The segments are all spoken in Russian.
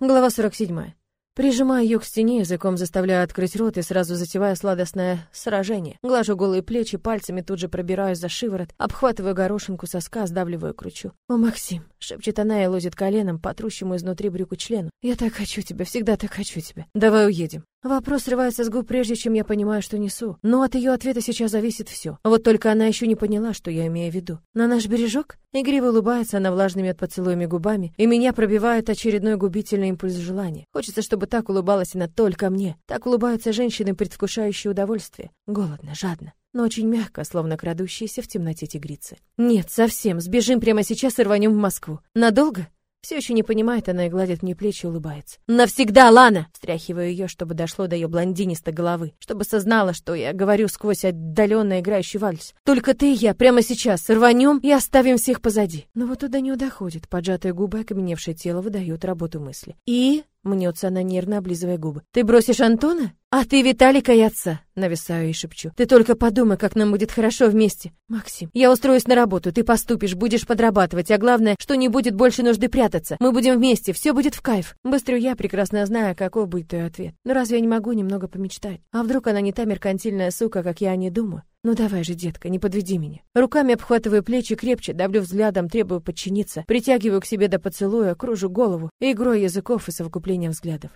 Глава 47. Прижимаю ее к стене, языком заставляю открыть рот и сразу затеваю сладостное сражение. Глажу голые плечи, пальцами тут же пробираюсь за шиворот, обхватываю горошинку соска, сдавливаю, кручу. «О, Максим!» — шепчет она и лозит коленом по изнутри брюку члену. «Я так хочу тебя, всегда так хочу тебя. Давай уедем». Вопрос срывается с губ, прежде чем я понимаю, что несу. Но от ее ответа сейчас зависит все. Вот только она еще не поняла, что я имею в виду. На наш бережок? Игриво улыбается она влажными от поцелуями губами, и меня пробивает очередной губительный импульс желания. Хочется, чтобы так улыбалась она только мне. Так улыбаются женщины, предвкушающие удовольствие. Голодно, жадно но очень мягко, словно крадущиеся в темноте тигрицы. «Нет, совсем. Сбежим прямо сейчас и рванем в Москву. Надолго?» Все еще не понимает она и гладит мне плечи, улыбается. «Навсегда, Лана!» Встряхиваю ее, чтобы дошло до ее блондинистой головы, чтобы сознала, что я говорю сквозь отдаленно играющий вальс. «Только ты и я прямо сейчас рванем и оставим всех позади». Но вот туда не доходит. Поджатые губы, окаменевшее тело выдают работу мысли. «И...» Мнется она нервно, облизывая губы. «Ты бросишь Антона? А ты Виталика и отца!» Нависаю и шепчу. «Ты только подумай, как нам будет хорошо вместе!» «Максим, я устроюсь на работу, ты поступишь, будешь подрабатывать, а главное, что не будет больше нужды прятаться. Мы будем вместе, все будет в кайф!» Быстрю я, прекрасно знаю, какой будет твой ответ. Но разве я не могу немного помечтать? А вдруг она не та меркантильная сука, как я о ней думаю? Ну давай же, детка, не подведи меня. Руками обхватываю плечи крепче, давлю взглядом, требую подчиниться, притягиваю к себе до поцелуя, кружу голову, игрой языков и совокуплением взглядов.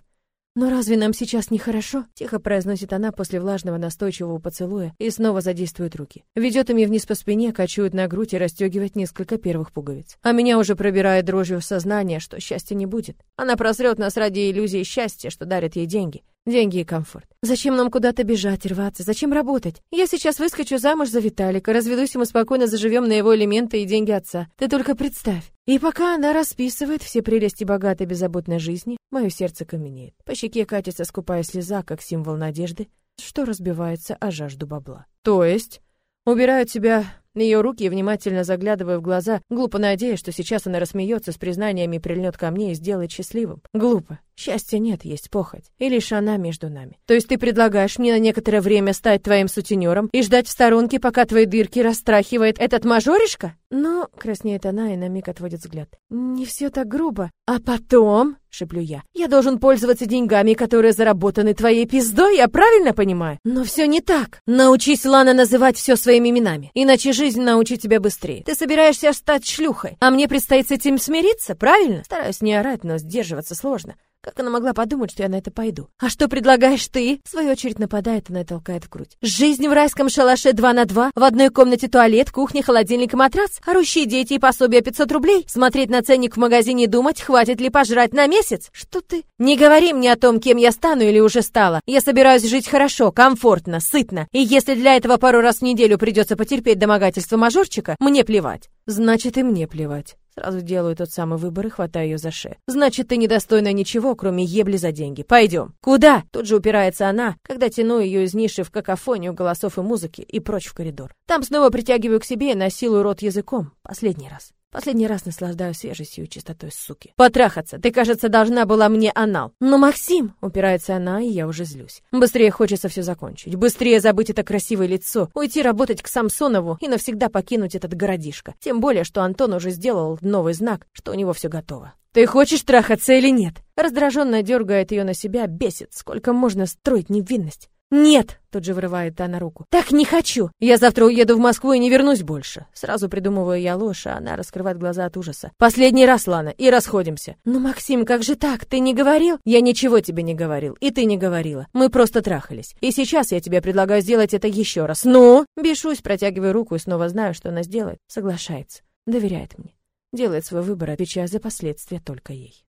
«Но разве нам сейчас не хорошо?» — тихо произносит она после влажного настойчивого поцелуя и снова задействует руки. Ведет ими вниз по спине, качует на грудь и расстегивает несколько первых пуговиц. А меня уже пробирает дрожью сознание, что счастья не будет. Она просрет нас ради иллюзии счастья, что дарит ей деньги. Деньги и комфорт. Зачем нам куда-то бежать, рваться? Зачем работать? Я сейчас выскочу замуж за Виталика, разведусь, и мы спокойно заживем на его элементы и деньги отца. Ты только представь. И пока она расписывает все прелести богатой беззаботной жизни, мое сердце каменеет. По щеке катится скупая слеза, как символ надежды, что разбивается о жажду бабла. То есть, убирают себя ее руки внимательно заглядывая в глаза, глупо надеясь, что сейчас она рассмеется с признаниями прильнет ко мне и сделает счастливым. Глупо. Счастья нет, есть похоть. И лишь она между нами. То есть ты предлагаешь мне на некоторое время стать твоим сутенером и ждать в сторонке, пока твои дырки растрахивает этот мажоришка? Ну, краснеет она и на миг отводит взгляд. Не все так грубо. А потом, шеплю я, я должен пользоваться деньгами, которые заработаны твоей пиздой, я правильно понимаю? Но все не так. Научись, Лана, называть все своими именами. Иначе жизнь научит тебя быстрее. Ты собираешься стать шлюхой, а мне предстоит с этим смириться, правильно? Стараюсь не орать, но сдерживаться сложно. Как она могла подумать, что я на это пойду? А что предлагаешь ты? В свою очередь нападает, она толкает в грудь. Жизнь в райском шалаше 2 на 2, в одной комнате туалет, кухня, холодильник и матрас, орущие дети и пособие 500 рублей, смотреть на ценник в магазине и думать, хватит ли пожрать на месяц? Что ты? Не говори мне о том, кем я стану или уже стала. Я собираюсь жить хорошо, комфортно, сытно. И если для этого пару раз в неделю придется потерпеть домогательство мажорчика, мне плевать. Значит, и мне плевать. Сразу делаю тот самый выбор и хватаю ее за шею. Значит, ты недостойна ничего, кроме ебли за деньги. Пойдем. Куда? Тут же упирается она, когда тяну ее из ниши в какофонию голосов и музыки и прочь в коридор. Там снова притягиваю к себе и насилую рот языком. Последний раз. Последний раз наслаждаюсь свежестью и чистотой суки. Потрахаться. Ты, кажется, должна была мне анал. Но Максим, упирается она, и я уже злюсь. Быстрее хочется все закончить. Быстрее забыть это красивое лицо, уйти работать к Самсонову и навсегда покинуть этот городишко. Тем более, что Антон уже сделал новый знак, что у него все готово. Ты хочешь трахаться или нет? Раздраженно дергает ее на себя, бесит. Сколько можно строить невинность? «Нет!» — тут же вырывает она руку. «Так не хочу! Я завтра уеду в Москву и не вернусь больше!» Сразу придумываю я ложь, а она раскрывает глаза от ужаса. «Последний раз, Лана, и расходимся!» «Ну, Максим, как же так? Ты не говорил?» «Я ничего тебе не говорил, и ты не говорила. Мы просто трахались. И сейчас я тебе предлагаю сделать это еще раз. Ну?» Бешусь, протягиваю руку и снова знаю, что она сделает. Соглашается. Доверяет мне. Делает свой выбор, отвечая за последствия только ей.